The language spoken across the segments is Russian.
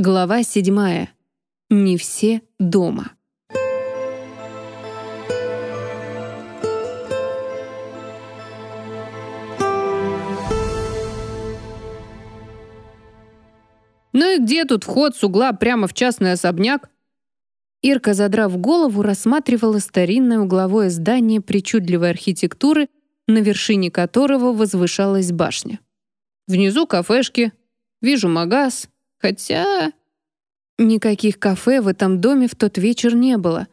Глава седьмая. Не все дома. «Ну и где тут вход с угла прямо в частный особняк?» Ирка, задрав голову, рассматривала старинное угловое здание причудливой архитектуры, на вершине которого возвышалась башня. «Внизу кафешки. Вижу магаз. Хотя...» Никаких кафе в этом доме в тот вечер не было.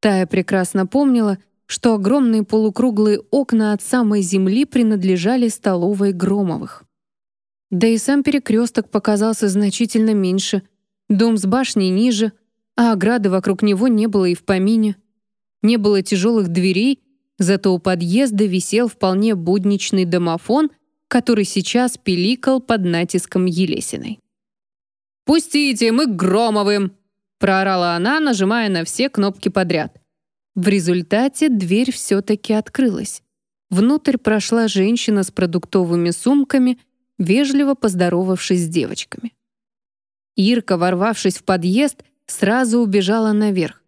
Тая прекрасно помнила, что огромные полукруглые окна от самой земли принадлежали столовой Громовых. Да и сам перекресток показался значительно меньше, дом с башней ниже, а ограды вокруг него не было и в помине. Не было тяжелых дверей, зато у подъезда висел вполне будничный домофон, который сейчас пиликал под натиском Елесиной. «Пустите, мы к Громовым!» — проорала она, нажимая на все кнопки подряд. В результате дверь все-таки открылась. Внутрь прошла женщина с продуктовыми сумками, вежливо поздоровавшись с девочками. Ирка, ворвавшись в подъезд, сразу убежала наверх.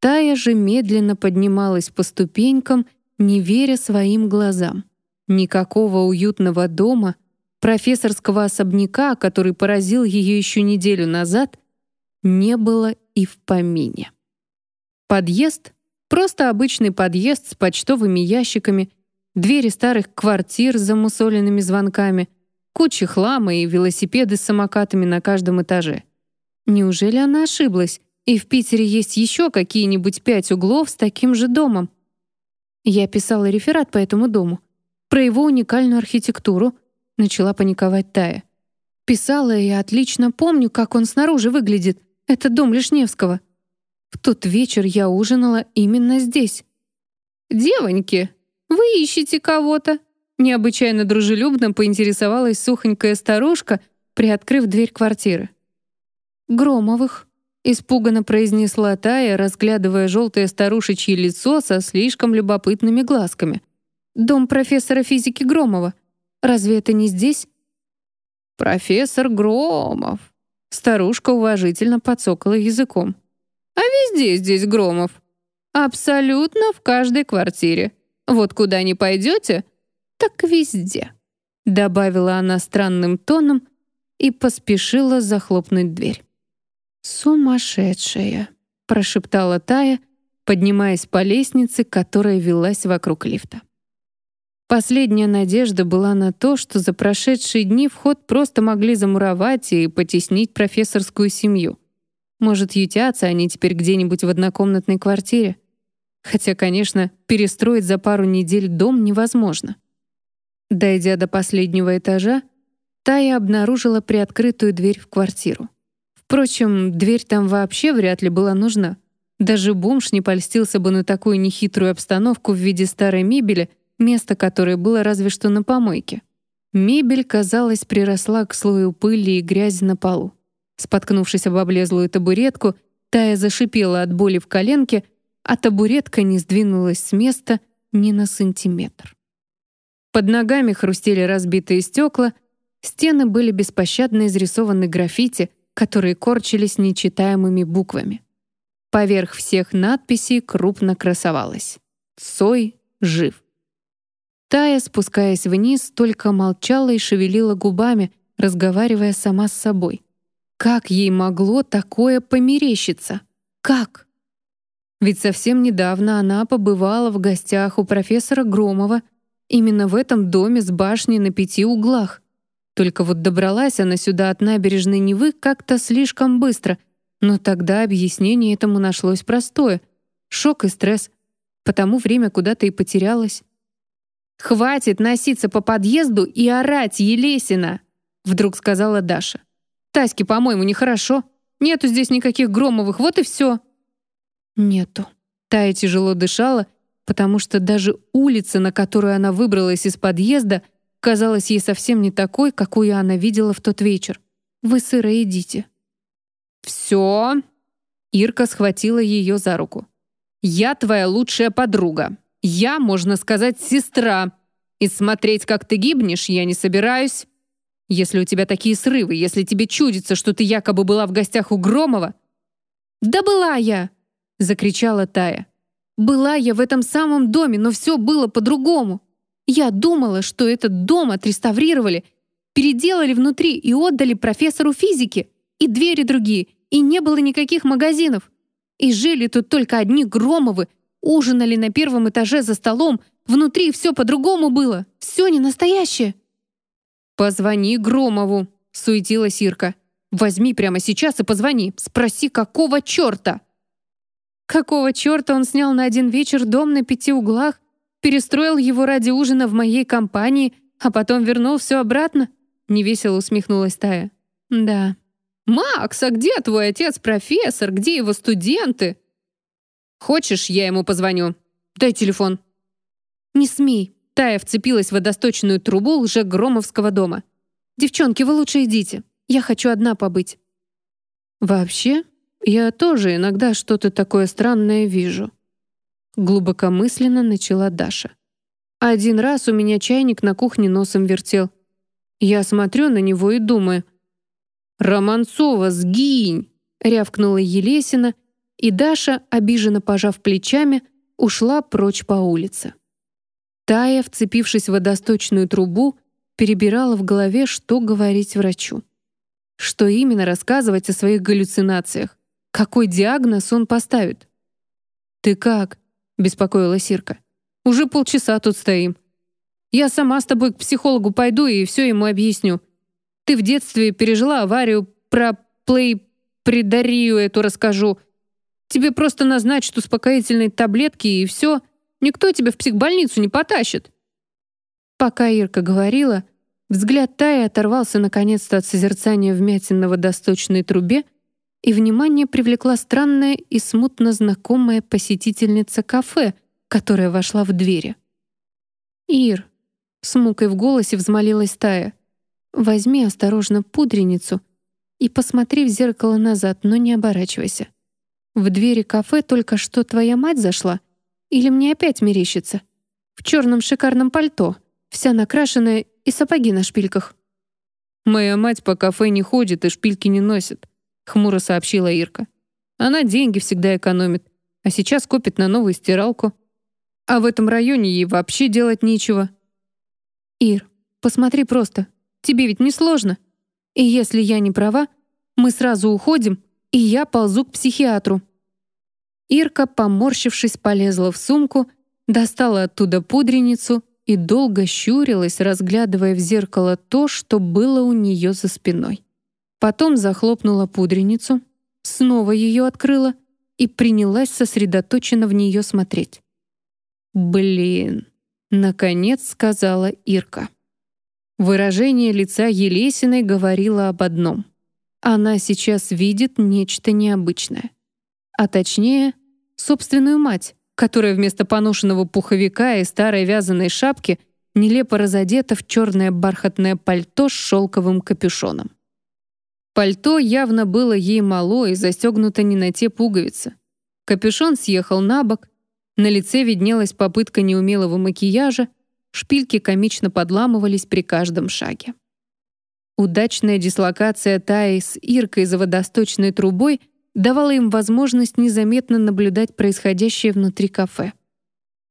Тая же медленно поднималась по ступенькам, не веря своим глазам. Никакого уютного дома — профессорского особняка, который поразил ее еще неделю назад, не было и в помине. Подъезд — просто обычный подъезд с почтовыми ящиками, двери старых квартир с замусоленными звонками, куча хлама и велосипеды с самокатами на каждом этаже. Неужели она ошиблась, и в Питере есть еще какие-нибудь пять углов с таким же домом? Я писала реферат по этому дому, про его уникальную архитектуру — Начала паниковать Тая. Писала и отлично помню, как он снаружи выглядит. Это дом Лишневского. В тот вечер я ужинала именно здесь. «Девоньки, вы ищете кого-то?» Необычайно дружелюбно поинтересовалась сухонькая старушка, приоткрыв дверь квартиры. «Громовых», — испуганно произнесла Тая, разглядывая желтое старушечье лицо со слишком любопытными глазками. «Дом профессора физики Громова. Разве это не здесь?» «Профессор Громов», — старушка уважительно подсокала языком. «А везде здесь Громов. Абсолютно в каждой квартире. Вот куда не пойдете, так везде», — добавила она странным тоном и поспешила захлопнуть дверь. «Сумасшедшая», — прошептала Тая, поднимаясь по лестнице, которая велась вокруг лифта. Последняя надежда была на то, что за прошедшие дни вход просто могли замуровать и потеснить профессорскую семью. Может, ютятся они теперь где-нибудь в однокомнатной квартире? Хотя, конечно, перестроить за пару недель дом невозможно. Дойдя до последнего этажа, Тая обнаружила приоткрытую дверь в квартиру. Впрочем, дверь там вообще вряд ли была нужна. Даже бомж не польстился бы на такую нехитрую обстановку в виде старой мебели — место которое было разве что на помойке. Мебель, казалось, приросла к слою пыли и грязи на полу. Споткнувшись об облезлую табуретку, Тая зашипела от боли в коленке, а табуретка не сдвинулась с места ни на сантиметр. Под ногами хрустели разбитые стекла, стены были беспощадно изрисованы граффити, которые корчились нечитаемыми буквами. Поверх всех надписей крупно красовалось «Цой жив». Тая, спускаясь вниз, только молчала и шевелила губами, разговаривая сама с собой. Как ей могло такое померещиться? Как? Ведь совсем недавно она побывала в гостях у профессора Громова именно в этом доме с башней на пяти углах. Только вот добралась она сюда от набережной Невы как-то слишком быстро, но тогда объяснение этому нашлось простое — шок и стресс. Потому время куда-то и потерялось. «Хватит носиться по подъезду и орать, Елесина!» Вдруг сказала Даша. «Таське, по-моему, нехорошо. Нету здесь никаких Громовых, вот и все». «Нету». Тая тяжело дышала, потому что даже улица, на которую она выбралась из подъезда, казалась ей совсем не такой, какую она видела в тот вечер. «Вы сыро идите». «Все». Ирка схватила ее за руку. «Я твоя лучшая подруга. Я, можно сказать, сестра. И смотреть, как ты гибнешь, я не собираюсь. Если у тебя такие срывы, если тебе чудится, что ты якобы была в гостях у Громова...» «Да была я!» — закричала Тая. «Была я в этом самом доме, но все было по-другому. Я думала, что этот дом отреставрировали, переделали внутри и отдали профессору физики, и двери другие, и не было никаких магазинов. И жили тут только одни Громовы, ужинали на первом этаже за столом, внутри все по-другому было, все не настоящее». «Позвони Громову», — суетилась Ирка. «Возьми прямо сейчас и позвони. Спроси, какого черта?» Какого черта он снял на один вечер дом на пяти углах, перестроил его ради ужина в моей компании, а потом вернул все обратно? Невесело усмехнулась Тая. Да. «Макс, а где твой отец-профессор? Где его студенты?» «Хочешь, я ему позвоню? Дай телефон». «Не смей». Тая вцепилась в водосточную трубу лже-громовского дома. «Девчонки, вы лучше идите. Я хочу одна побыть». «Вообще, я тоже иногда что-то такое странное вижу», глубокомысленно начала Даша. Один раз у меня чайник на кухне носом вертел. Я смотрю на него и думаю, «Романцова, сгинь!» — рявкнула Елесина, и Даша, обиженно пожав плечами, ушла прочь по улице. Тая, вцепившись в водосточную трубу, перебирала в голове, что говорить врачу. Что именно рассказывать о своих галлюцинациях? Какой диагноз он поставит? «Ты как?» — беспокоилась Ирка. «Уже полчаса тут стоим. Я сама с тобой к психологу пойду и все ему объясню. Ты в детстве пережила аварию, про плей придарию эту расскажу. Тебе просто назначат успокоительные таблетки и все. Никто тебя в психбольницу не потащит». Пока Ирка говорила, взгляд Таи оторвался наконец-то от созерцания вмятин на водосточной трубе, и внимание привлекла странная и смутно знакомая посетительница кафе, которая вошла в двери. «Ир», — с мукой в голосе взмолилась Тая, «возьми осторожно пудреницу и посмотри в зеркало назад, но не оборачивайся. В двери кафе только что твоя мать зашла? Или мне опять мерещится? В черном шикарном пальто, вся накрашенная и сапоги на шпильках». «Моя мать по кафе не ходит и шпильки не носит», — хмуро сообщила Ирка. «Она деньги всегда экономит, а сейчас копит на новую стиралку. А в этом районе ей вообще делать нечего». «Ир, посмотри просто. Тебе ведь не сложно. И если я не права, мы сразу уходим, и я ползу к психиатру». Ирка, поморщившись, полезла в сумку, достала оттуда пудреницу и долго щурилась, разглядывая в зеркало то, что было у нее за спиной. Потом захлопнула пудреницу, снова ее открыла и принялась сосредоточенно в нее смотреть. «Блин!» — наконец сказала Ирка. Выражение лица Елесиной говорило об одном. Она сейчас видит нечто необычное. А точнее, собственную мать, которая вместо поношенного пуховика и старой вязаной шапки нелепо разодета в черное бархатное пальто с шелковым капюшоном. Пальто явно было ей мало и застегнуто не на те пуговицы. Капюшон съехал на бок, на лице виднелась попытка неумелого макияжа, шпильки комично подламывались при каждом шаге. Удачная дислокация Таи с Иркой за водосточной трубой давала им возможность незаметно наблюдать происходящее внутри кафе.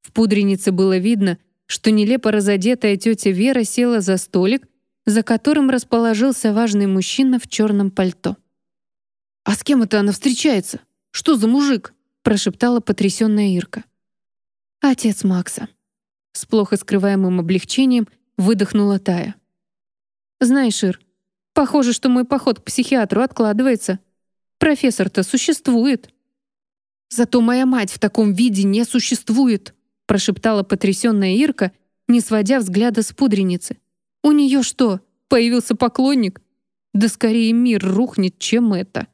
В пудренице было видно, что нелепо разодетая тетя Вера села за столик за которым расположился важный мужчина в черном пальто. «А с кем это она встречается? Что за мужик?» прошептала потрясённая Ирка. «Отец Макса». С плохо скрываемым облегчением выдохнула Тая. «Знаешь, Ир, похоже, что мой поход к психиатру откладывается. Профессор-то существует». «Зато моя мать в таком виде не существует», прошептала потрясённая Ирка, не сводя взгляда с пудреницы. У нее что, появился поклонник? Да скорее мир рухнет, чем это.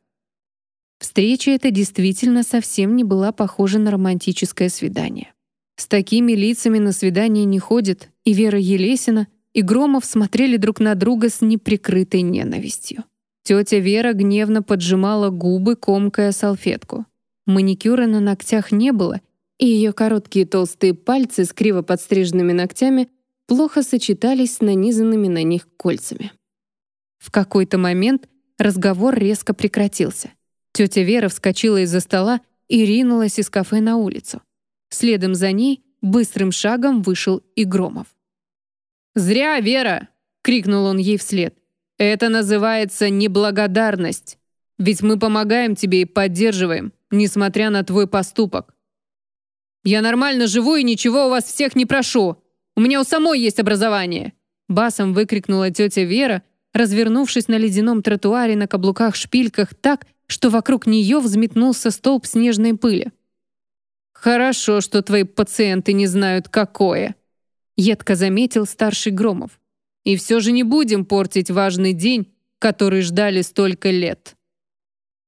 Встреча эта действительно совсем не была похожа на романтическое свидание. С такими лицами на свидание не ходит, и Вера Елесина, и Громов смотрели друг на друга с неприкрытой ненавистью. Тетя Вера гневно поджимала губы, комкая салфетку. Маникюра на ногтях не было, и ее короткие толстые пальцы с криво подстриженными ногтями плохо сочетались с нанизанными на них кольцами. В какой-то момент разговор резко прекратился. Тетя Вера вскочила из-за стола и ринулась из кафе на улицу. Следом за ней быстрым шагом вышел и Громов. «Зря, Вера!» — крикнул он ей вслед. «Это называется неблагодарность. Ведь мы помогаем тебе и поддерживаем, несмотря на твой поступок. Я нормально живу и ничего у вас всех не прошу. У меня у самой есть образование!» Басом выкрикнула тетя Вера, развернувшись на ледяном тротуаре на каблуках-шпильках так, что вокруг нее взметнулся столб снежной пыли. «Хорошо, что твои пациенты не знают, какое», — едко заметил старший Громов. «И все же не будем портить важный день, который ждали столько лет».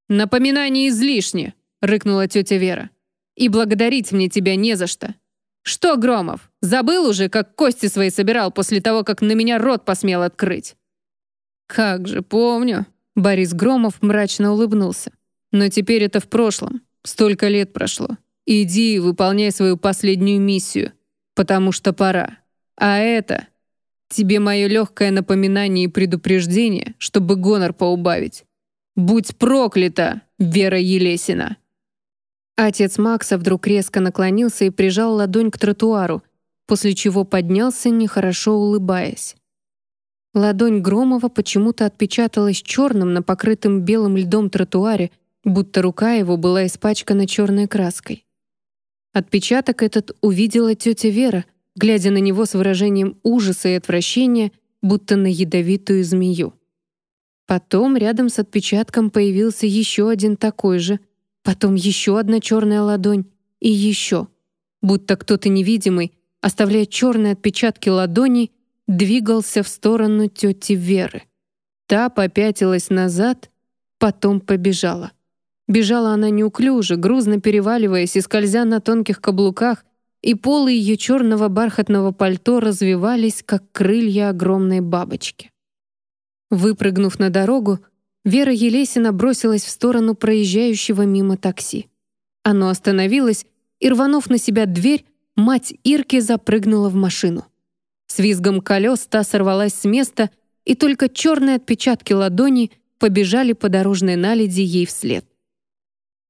«Напоминание излишне», — рыкнула тетя Вера. «И благодарить мне тебя не за что. Что, Громов, забыл уже, как кости свои собирал после того, как на меня рот посмел открыть?» «Как же, помню», — Борис Громов мрачно улыбнулся. «Но теперь это в прошлом. Столько лет прошло. Иди и выполняй свою последнюю миссию, потому что пора. А это тебе мое легкое напоминание и предупреждение, чтобы гонор поубавить. Будь проклята, Вера Елесина!» Отец Макса вдруг резко наклонился и прижал ладонь к тротуару, после чего поднялся, нехорошо улыбаясь. Ладонь Громова почему-то отпечаталась черным на покрытом белым льдом тротуаре, будто рука его была испачкана черной краской. Отпечаток этот увидела тетя Вера, глядя на него с выражением ужаса и отвращения, будто на ядовитую змею. Потом рядом с отпечатком появился еще один такой же, потом еще одна черная ладонь и еще. Будто кто-то невидимый, оставляя черные отпечатки ладоней, двигался в сторону тети Веры. Та попятилась назад, потом побежала. Бежала она неуклюже, грузно переваливаясь и скользя на тонких каблуках, и полы ее черного бархатного пальто развивались, как крылья огромной бабочки. Выпрыгнув на дорогу, Вера Елесина бросилась в сторону проезжающего мимо такси. Оно остановилось, и, рванув на себя дверь, мать Ирки запрыгнула в машину. С визгом колес та сорвалась с места, и только черные отпечатки ладони побежали по дорожной наледи ей вслед.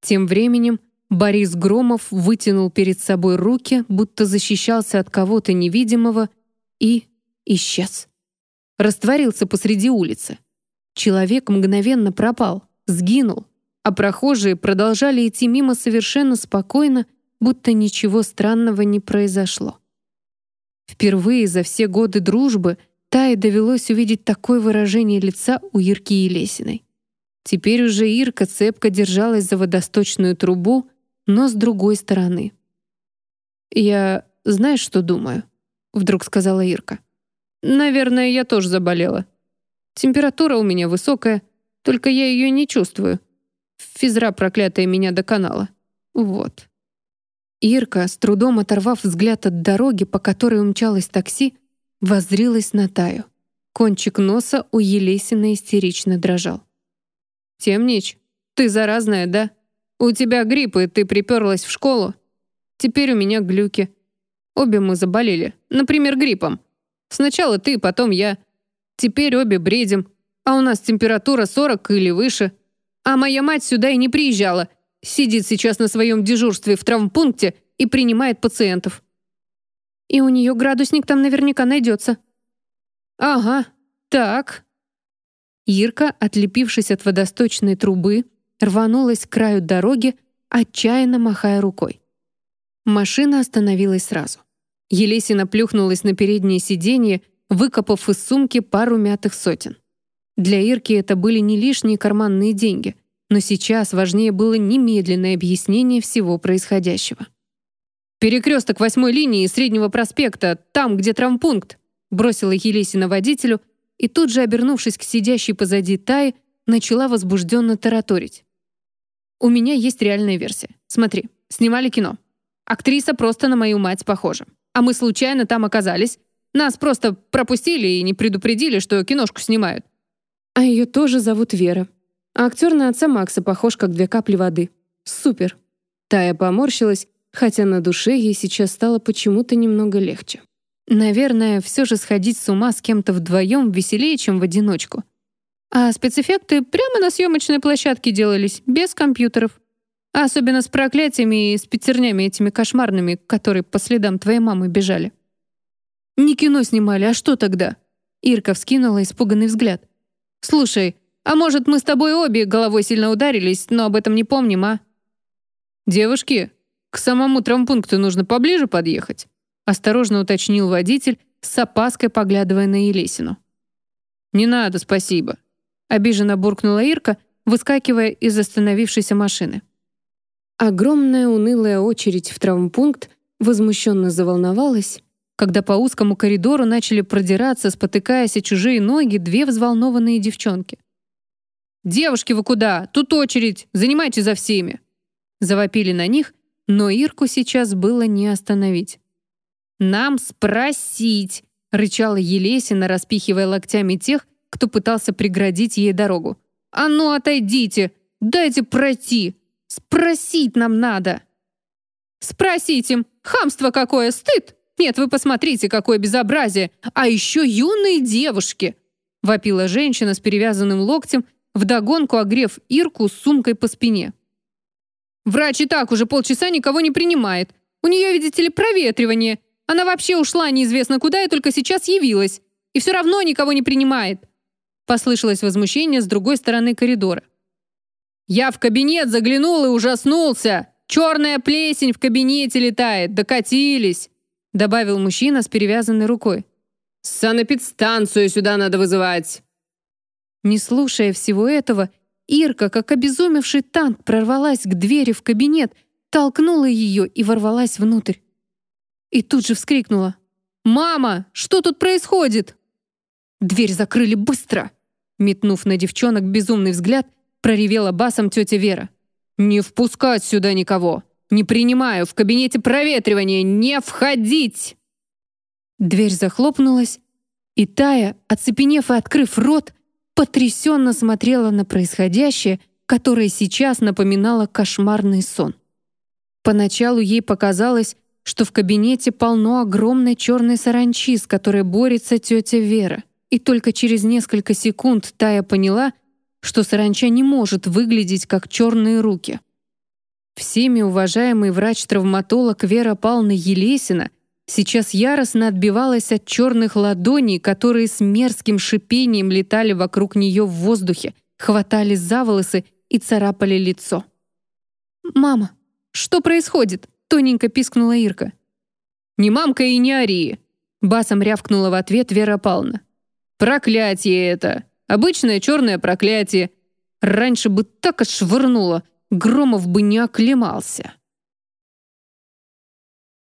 Тем временем Борис Громов вытянул перед собой руки, будто защищался от кого-то невидимого, и исчез растворился посреди улицы. Человек мгновенно пропал, сгинул, а прохожие продолжали идти мимо совершенно спокойно, будто ничего странного не произошло. Впервые за все годы дружбы Тае довелось увидеть такое выражение лица у Ирки Елесиной. Теперь уже Ирка цепко держалась за водосточную трубу, но с другой стороны. «Я знаешь, что думаю?» — вдруг сказала Ирка. Наверное, я тоже заболела. Температура у меня высокая, только я ее не чувствую. Физра проклятая меня доконала. Вот. Ирка, с трудом оторвав взгляд от дороги, по которой умчалось такси, воззрилась на Таю. Кончик носа у Елесина истерично дрожал. «Темнич, ты заразная, да? У тебя грипп, и ты приперлась в школу. Теперь у меня глюки. Обе мы заболели, например, гриппом. Сначала ты, потом я. Теперь обе бредим. А у нас температура 40 или выше. А моя мать сюда и не приезжала. Сидит сейчас на своем дежурстве в травмпункте и принимает пациентов. И у нее градусник там наверняка найдется. Ага, так. Ирка, отлепившись от водосточной трубы, рванулась к краю дороги, отчаянно махая рукой. Машина остановилась сразу. Елесина плюхнулась на переднее сиденье, выкопав из сумки пару мятых сотен. Для Ирки это были не лишние карманные деньги, но сейчас важнее было немедленное объяснение всего происходящего. «Перекресток восьмой линии Среднего проспекта, там, где травмпункт», бросила Елесина водителю и тут же, обернувшись к сидящей позади Таи, начала возбужденно тараторить. «У меня есть реальная версия. Смотри, снимали кино. Актриса просто на мою мать похожа а мы случайно там оказались. Нас просто пропустили и не предупредили, что киношку снимают. А ее тоже зовут Вера. А актер на отца Макса похож, как две капли воды. Супер. Тая поморщилась, хотя на душе ей сейчас стало почему-то немного легче. Наверное, все же сходить с ума с кем-то вдвоем веселее, чем в одиночку. А спецэффекты прямо на съемочной площадке делались, без компьютеров. Особенно с проклятиями и с пятернями этими кошмарными, которые по следам твоей мамы бежали. «Не кино снимали, а что тогда?» Ирка вскинула испуганный взгляд. «Слушай, а может, мы с тобой обе головой сильно ударились, но об этом не помним, а?» «Девушки, к самому травмпункту нужно поближе подъехать», осторожно уточнил водитель, с опаской поглядывая на Елесину. «Не надо, спасибо», обиженно буркнула Ирка, выскакивая из остановившейся машины. Огромная унылая очередь в травмпункт возмущенно заволновалась, когда по узкому коридору начали продираться, спотыкаясь о чужие ноги, две взволнованные девчонки. «Девушки, вы куда? Тут очередь! Занимайте за всеми!» Завопили на них, но Ирку сейчас было не остановить. «Нам спросить!» — рычала Елесина, распихивая локтями тех, кто пытался преградить ей дорогу. «А ну, отойдите! Дайте пройти!» Спросить нам надо. Спросить им, хамство какое, стыд? Нет, вы посмотрите, какое безобразие. А еще юные девушки. Вопила женщина с перевязанным локтем, вдогонку огрев Ирку с сумкой по спине. Врач и так уже полчаса никого не принимает. У нее, видите ли, проветривание. Она вообще ушла неизвестно куда и только сейчас явилась. И все равно никого не принимает. Послышалось возмущение с другой стороны коридора. Я в кабинет заглянул и ужаснулся. Черная плесень в кабинете летает. Докатились!» Добавил мужчина с перевязанной рукой. «Санэпидстанцию сюда надо вызывать!» Не слушая всего этого, Ирка, как обезумевший танк, прорвалась к двери в кабинет, толкнула ее и ворвалась внутрь. И тут же вскрикнула. «Мама, что тут происходит?» «Дверь закрыли быстро!» Метнув на девчонок безумный взгляд, проревела басом тетя Вера. «Не впускать сюда никого! Не принимаю! В кабинете проветривания! Не входить!» Дверь захлопнулась, и Тая, оцепенев и открыв рот, потрясенно смотрела на происходящее, которое сейчас напоминало кошмарный сон. Поначалу ей показалось, что в кабинете полно огромной черной саранчи, с которой борется тетя Вера. И только через несколько секунд Тая поняла, что саранча не может выглядеть как черные руки. Всеми уважаемый врач-травматолог Вера Павловна Елесина сейчас яростно отбивалась от черных ладоней, которые с мерзким шипением летали вокруг нее в воздухе, хватали за волосы и царапали лицо. «Мама, что происходит?» — тоненько пискнула Ирка. «Не мамка и не ори!» — басом рявкнула в ответ Вера Павловна. «Проклятие это! Обычное черное проклятие. Раньше бы так отшвырнуло, Громов бы не оклемался.